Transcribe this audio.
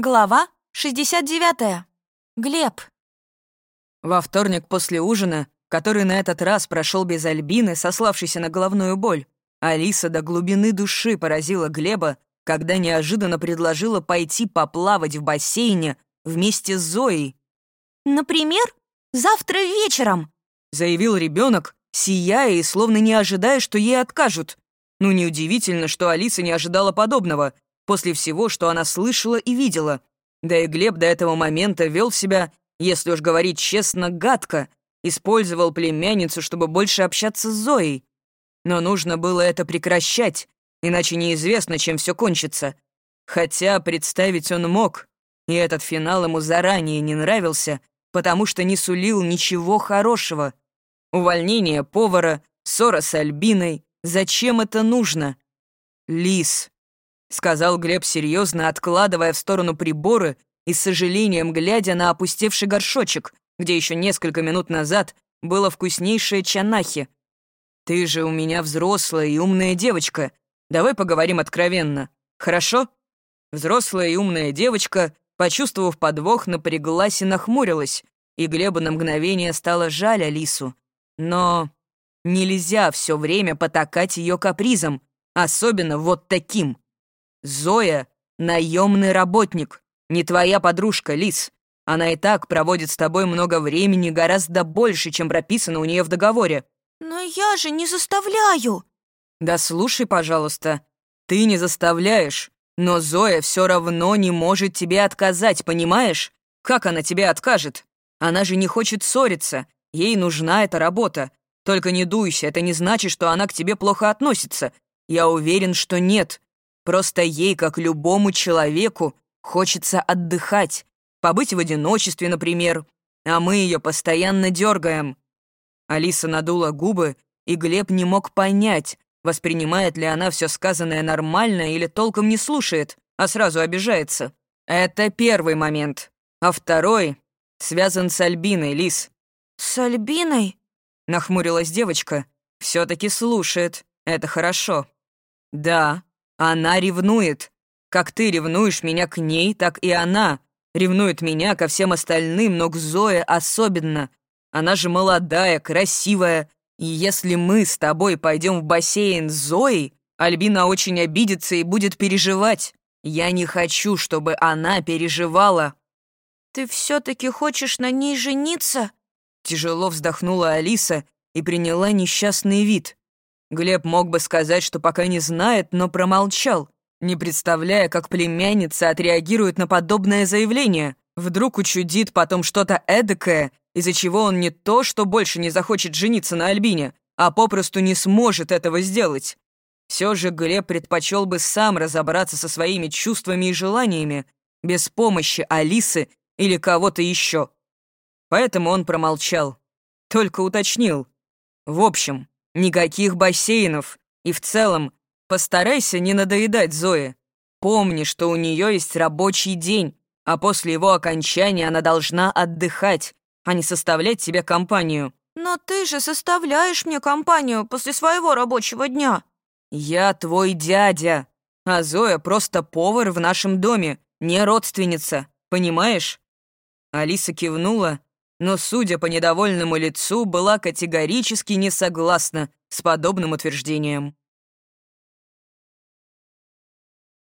Глава 69. Глеб. Во вторник после ужина, который на этот раз прошел без Альбины, сославшейся на головную боль, Алиса до глубины души поразила Глеба, когда неожиданно предложила пойти поплавать в бассейне вместе с Зоей. «Например, завтра вечером», — заявил ребенок, сияя и словно не ожидая, что ей откажут. Ну, неудивительно, что Алиса не ожидала подобного — после всего, что она слышала и видела. Да и Глеб до этого момента вел себя, если уж говорить честно, гадко, использовал племянницу, чтобы больше общаться с Зоей. Но нужно было это прекращать, иначе неизвестно, чем все кончится. Хотя представить он мог, и этот финал ему заранее не нравился, потому что не сулил ничего хорошего. Увольнение повара, ссора с Альбиной. Зачем это нужно? Лис. — сказал Глеб серьезно, откладывая в сторону приборы и с сожалением глядя на опустевший горшочек, где еще несколько минут назад было вкуснейшее чанахи. «Ты же у меня взрослая и умная девочка. Давай поговорим откровенно, хорошо?» Взрослая и умная девочка, почувствовав подвох, напряглась и нахмурилась, и Глебу на мгновение стало жаль Алису. Но нельзя все время потакать ее капризом, особенно вот таким. Зоя — наемный работник, не твоя подружка, Лис. Она и так проводит с тобой много времени, гораздо больше, чем прописано у нее в договоре». «Но я же не заставляю!» «Да слушай, пожалуйста, ты не заставляешь, но Зоя все равно не может тебе отказать, понимаешь? Как она тебе откажет? Она же не хочет ссориться, ей нужна эта работа. Только не дуйся, это не значит, что она к тебе плохо относится. Я уверен, что нет. Просто ей, как любому человеку, хочется отдыхать, побыть в одиночестве, например, а мы ее постоянно дергаем. Алиса надула губы, и Глеб не мог понять, воспринимает ли она все сказанное нормально или толком не слушает, а сразу обижается. Это первый момент. А второй связан с Альбиной, Лис. «С Альбиной?» — нахмурилась девочка. все таки слушает. Это хорошо». «Да, она ревнует. Как ты ревнуешь меня к ней, так и она ревнует меня ко всем остальным, но к Зое особенно. Она же молодая, красивая. И если мы с тобой пойдем в бассейн с Зоей, Альбина очень обидится и будет переживать. Я не хочу, чтобы она переживала. Ты все-таки хочешь на ней жениться? Тяжело вздохнула Алиса и приняла несчастный вид. Глеб мог бы сказать, что пока не знает, но промолчал, не представляя, как племянница отреагирует на подобное заявление. Вдруг учудит потом что-то эдакое, из-за чего он не то, что больше не захочет жениться на Альбине, а попросту не сможет этого сделать. Все же Глеб предпочел бы сам разобраться со своими чувствами и желаниями, без помощи Алисы или кого-то еще. Поэтому он промолчал, только уточнил. В общем, Никаких бассейнов. И в целом, постарайся не надоедать Зое. Помни, что у нее есть рабочий день, а после его окончания она должна отдыхать, а не составлять себе компанию. «Но ты же составляешь мне компанию после своего рабочего дня». «Я твой дядя, а Зоя просто повар в нашем доме, не родственница, понимаешь?» Алиса кивнула, но, судя по недовольному лицу, была категорически не согласна с подобным утверждением.